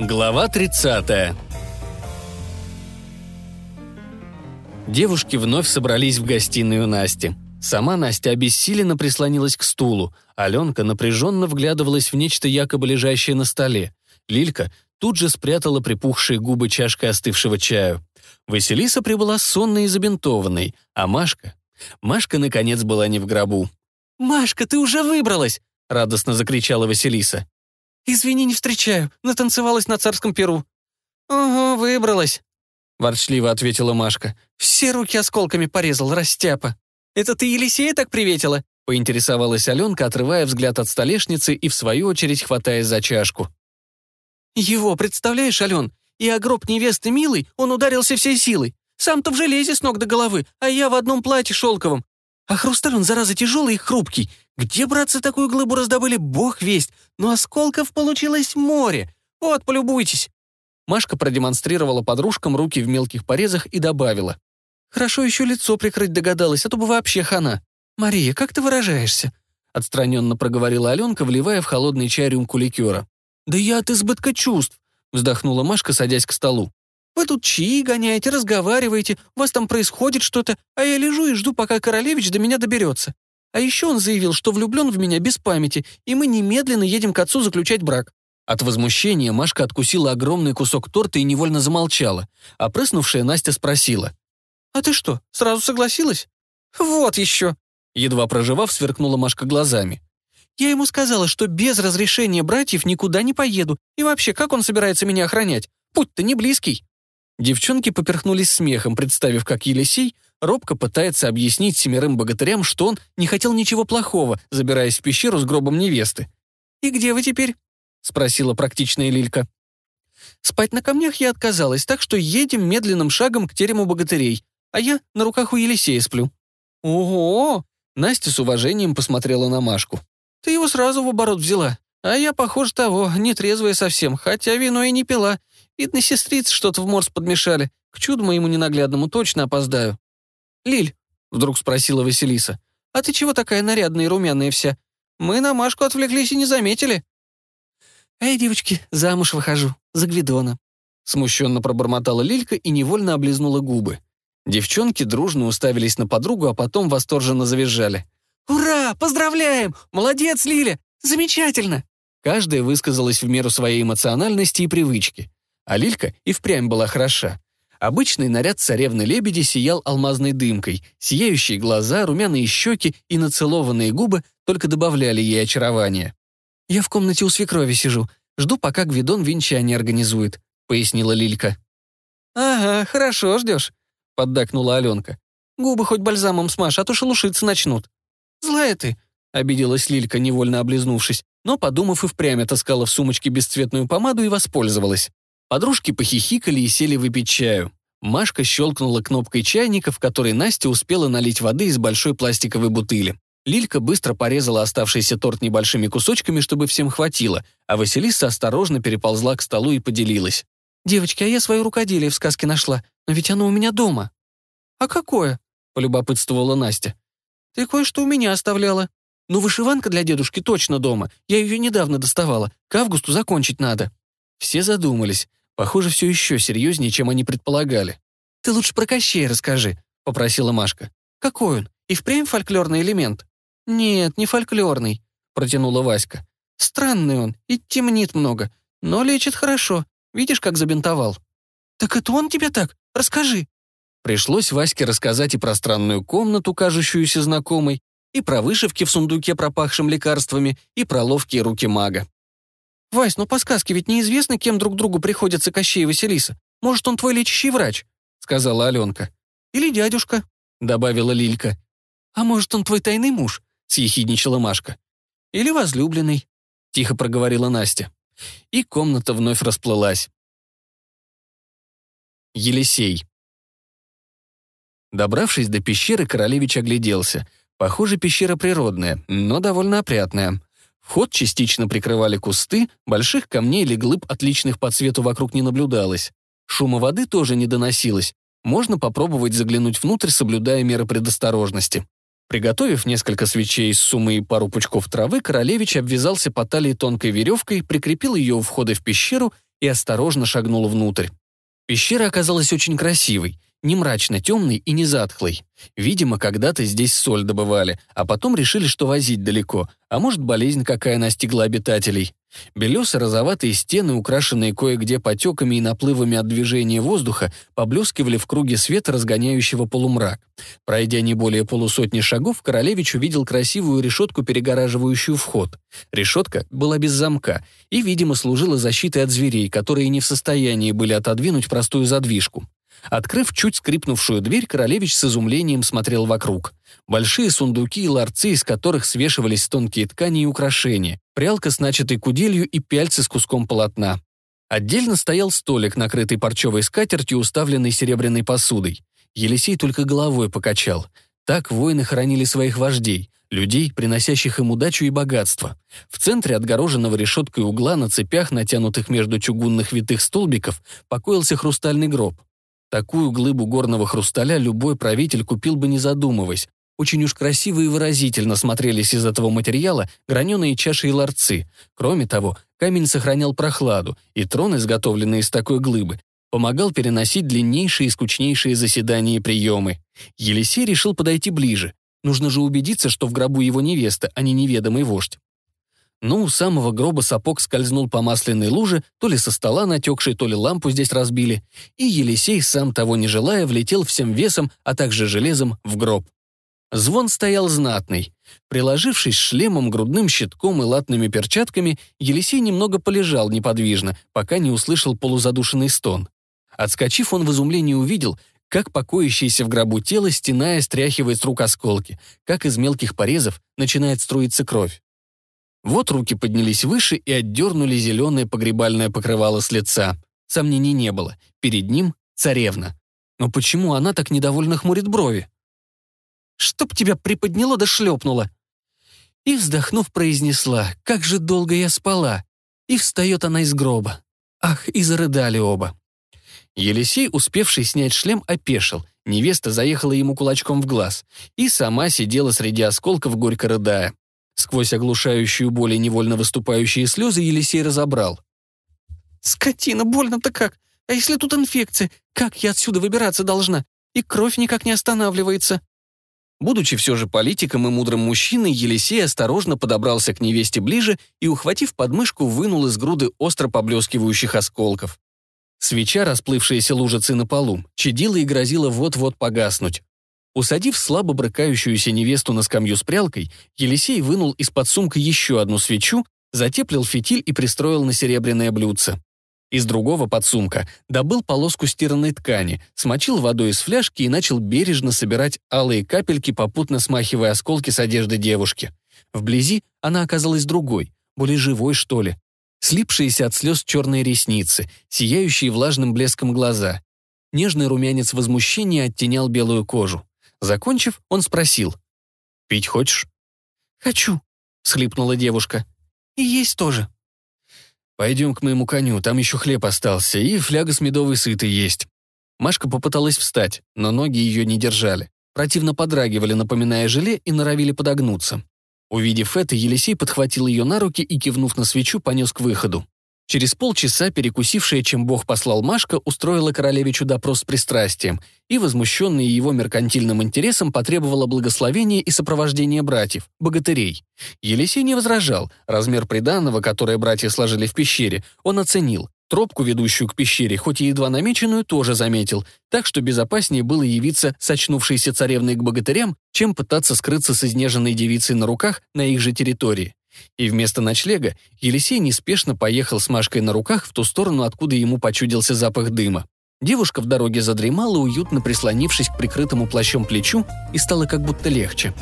Глава 30 Девушки вновь собрались в гостиную Насти. Сама Настя обессиленно прислонилась к стулу. Аленка напряженно вглядывалась в нечто якобы лежащее на столе. Лилька тут же спрятала припухшие губы чашкой остывшего чаю. Василиса прибыла сонной и забинтованной, а Машка... Машка, наконец, была не в гробу. «Машка, ты уже выбралась!» — радостно закричала Василиса. «Извини, не встречаю. Натанцевалась на царском перу». «Ого, выбралась», — ворчливо ответила Машка. «Все руки осколками порезал, растяпа». «Это ты Елисея так приветила?» — поинтересовалась Аленка, отрывая взгляд от столешницы и, в свою очередь, хватаясь за чашку. «Его, представляешь, Ален? И о гроб невесты милый он ударился всей силой. Сам-то в железе с ног до головы, а я в одном платье шелковом. А хрусталь он, зараза, тяжелый и хрупкий. Где, братцы, такую глыбу раздобыли, бог весть. Но осколков получилось море. Вот, полюбуйтесь». Машка продемонстрировала подружкам руки в мелких порезах и добавила. «Хорошо еще лицо прикрыть догадалась, а то бы вообще хана. Мария, как ты выражаешься?» Отстраненно проговорила Аленка, вливая в холодный чай рюмку ликера. «Да я от избытка чувств», — вздохнула Машка, садясь к столу. «Вы тут чаи гоняете, разговариваете, у вас там происходит что-то, а я лежу и жду, пока королевич до меня доберется. А еще он заявил, что влюблен в меня без памяти, и мы немедленно едем к отцу заключать брак». От возмущения Машка откусила огромный кусок торта и невольно замолчала. Опрыснувшая Настя спросила. «А ты что, сразу согласилась?» «Вот еще!» Едва проживав, сверкнула Машка глазами. «Я ему сказала, что без разрешения братьев никуда не поеду, и вообще, как он собирается меня охранять? Путь-то не близкий». Девчонки поперхнулись смехом, представив, как Елисей робко пытается объяснить семерым богатырям, что он не хотел ничего плохого, забираясь в пещеру с гробом невесты. «И где вы теперь?» — спросила практичная Лилька. «Спать на камнях я отказалась, так что едем медленным шагом к терему богатырей, а я на руках у Елисея сплю». «Ого!» — Настя с уважением посмотрела на Машку. «Ты его сразу в оборот взяла, а я, похоже, того, нетрезвая совсем, хотя вино и не пила. Видно, сестрицы что-то в морс подмешали. К чуду моему ненаглядному точно опоздаю. «Лиль», — вдруг спросила Василиса, «а ты чего такая нарядная и румяная вся? Мы на Машку отвлеклись и не заметили». «Эй, девочки, замуж выхожу, за Гвидона», — смущенно пробормотала Лилька и невольно облизнула губы. Девчонки дружно уставились на подругу, а потом восторженно завизжали. «Ура! Поздравляем! Молодец, Лиля! Замечательно!» Каждая высказалась в меру своей эмоциональности и привычки а Лилька и впрямь была хороша. Обычный наряд царевны-лебеди сиял алмазной дымкой, сияющие глаза, румяные щеки и нацелованные губы только добавляли ей очарования. «Я в комнате у свекрови сижу, жду, пока Гвидон венчание организует», — пояснила Лилька. «Ага, хорошо ждешь», — поддакнула Аленка. «Губы хоть бальзамом смажь, а то шелушиться начнут». «Злая ты», — обиделась Лилька, невольно облизнувшись, но, подумав, и впрямь отыскала в сумочке бесцветную помаду и воспользовалась. Подружки похихикали и сели выпить чаю. Машка щелкнула кнопкой чайника, в который Настя успела налить воды из большой пластиковой бутыли. Лилька быстро порезала оставшийся торт небольшими кусочками, чтобы всем хватило, а Василиса осторожно переползла к столу и поделилась. «Девочки, а я свое рукоделие в сказке нашла, но ведь оно у меня дома». «А какое?» — полюбопытствовала Настя. «Ты кое-что у меня оставляла. Ну, вышиванка для дедушки точно дома. Я ее недавно доставала. К августу закончить надо». Все задумались. Похоже, все еще серьезнее, чем они предполагали. «Ты лучше про Кощей расскажи», — попросила Машка. «Какой он? И впрямь фольклорный элемент?» «Нет, не фольклорный», — протянула Васька. «Странный он и темнит много, но лечит хорошо. Видишь, как забинтовал?» «Так это он тебе так? Расскажи». Пришлось Ваське рассказать и про странную комнату, кажущуюся знакомой, и про вышивки в сундуке, пропахшим лекарствами, и про ловкие руки мага. «Вась, ну по сказке ведь неизвестно, кем друг другу приходится Кощей и Василиса. Может, он твой лечащий врач?» — сказала Аленка. «Или дядюшка», — добавила Лилька. «А может, он твой тайный муж?» — съехидничала Машка. «Или возлюбленный», — тихо проговорила Настя. И комната вновь расплылась. Елисей. Добравшись до пещеры, королевич огляделся. Похоже, пещера природная, но довольно опрятная. Вход частично прикрывали кусты, больших камней или глыб, отличных по цвету, вокруг не наблюдалось. Шума воды тоже не доносилось. Можно попробовать заглянуть внутрь, соблюдая меры предосторожности. Приготовив несколько свечей из сумы и пару пучков травы, королевич обвязался по талии тонкой веревкой, прикрепил ее у входа в пещеру и осторожно шагнул внутрь. Пещера оказалась очень красивой, не мрачно темный и не затхлый. Видимо, когда-то здесь соль добывали, а потом решили, что возить далеко, а может, болезнь какая настигла обитателей. Белесо-розоватые стены, украшенные кое-где потеками и наплывами от движения воздуха, поблескивали в круге света, разгоняющего полумрак. Пройдя не более полусотни шагов, королевич увидел красивую решетку, перегораживающую вход. Решетка была без замка и, видимо, служила защитой от зверей, которые не в состоянии были отодвинуть простую задвижку. Открыв чуть скрипнувшую дверь, королевич с изумлением смотрел вокруг. Большие сундуки и ларцы, из которых свешивались тонкие ткани и украшения, прялка с начатой куделью и пяльцы с куском полотна. Отдельно стоял столик, накрытый парчевой скатертью, уставленный серебряной посудой. Елисей только головой покачал. Так воины хоронили своих вождей, людей, приносящих им удачу и богатство. В центре отгороженного решеткой угла на цепях, натянутых между чугунных витых столбиков, покоился хрустальный гроб. Такую глыбу горного хрусталя любой правитель купил бы не задумываясь. Очень уж красиво и выразительно смотрелись из этого материала граненые чаши и ларцы. Кроме того, камень сохранял прохладу, и трон, изготовленный из такой глыбы, помогал переносить длиннейшие и скучнейшие заседания и приемы. Елисей решил подойти ближе. Нужно же убедиться, что в гробу его невеста, а не неведомый вождь. Но у самого гроба сапог скользнул по масляной луже, то ли со стола натекшей, то ли лампу здесь разбили, и Елисей, сам того не желая, влетел всем весом, а также железом, в гроб. Звон стоял знатный. Приложившись шлемом, грудным щитком и латными перчатками, Елисей немного полежал неподвижно, пока не услышал полузадушенный стон. Отскочив, он в изумлении увидел, как покоящееся в гробу тело, стеная, стряхивает с рук осколки, как из мелких порезов начинает струиться кровь. Вот руки поднялись выше и отдернули зеленое погребальное покрывало с лица. Сомнений не было. Перед ним царевна. Но почему она так недовольно хмурит брови? «Чтоб тебя приподняло да шлепнуло!» И, вздохнув, произнесла, «Как же долго я спала!» И встает она из гроба. Ах, и зарыдали оба. Елисей, успевший снять шлем, опешил. Невеста заехала ему кулачком в глаз и сама сидела среди осколков, горько рыдая. Сквозь оглушающую боль и невольно выступающие слезы Елисей разобрал. «Скотина, больно-то как! А если тут инфекция? Как я отсюда выбираться должна? И кровь никак не останавливается!» Будучи все же политиком и мудрым мужчиной, Елисей осторожно подобрался к невесте ближе и, ухватив подмышку, вынул из груды остро поблескивающих осколков. Свеча, расплывшаяся лужицей на полу, чадила и грозила вот-вот погаснуть. Усадив слабо брыкающуюся невесту на скамью с прялкой, Елисей вынул из-под сумка еще одну свечу, затеплил фитиль и пристроил на серебряное блюдце. Из другого подсумка добыл полоску стиранной ткани, смочил водой из фляжки и начал бережно собирать алые капельки, попутно смахивая осколки с одежды девушки. Вблизи она оказалась другой, более живой, что ли. Слипшиеся от слез черные ресницы, сияющие влажным блеском глаза. Нежный румянец возмущения оттенял белую кожу. Закончив, он спросил. «Пить хочешь?» «Хочу», — схлипнула девушка. «И есть тоже». «Пойдем к моему коню, там еще хлеб остался, и фляга с медовой сытой есть». Машка попыталась встать, но ноги ее не держали. Противно подрагивали, напоминая желе, и норовили подогнуться. Увидев это, Елисей подхватил ее на руки и, кивнув на свечу, понес к выходу. Через полчаса перекусившая, чем Бог послал Машка, устроила королевичу допрос с пристрастием и, возмущенная его меркантильным интересом, потребовала благословения и сопровождения братьев, богатырей. Елисей не возражал, размер приданного, которое братья сложили в пещере, он оценил. Тропку, ведущую к пещере, хоть и едва намеченную, тоже заметил, так что безопаснее было явиться с очнувшейся царевной к богатырям, чем пытаться скрыться с изнеженной девицей на руках на их же территории. И вместо ночлега Елисей неспешно поехал с Машкой на руках в ту сторону, откуда ему почудился запах дыма. Девушка в дороге задремала, уютно прислонившись к прикрытому плащом плечу, и стало как будто легче.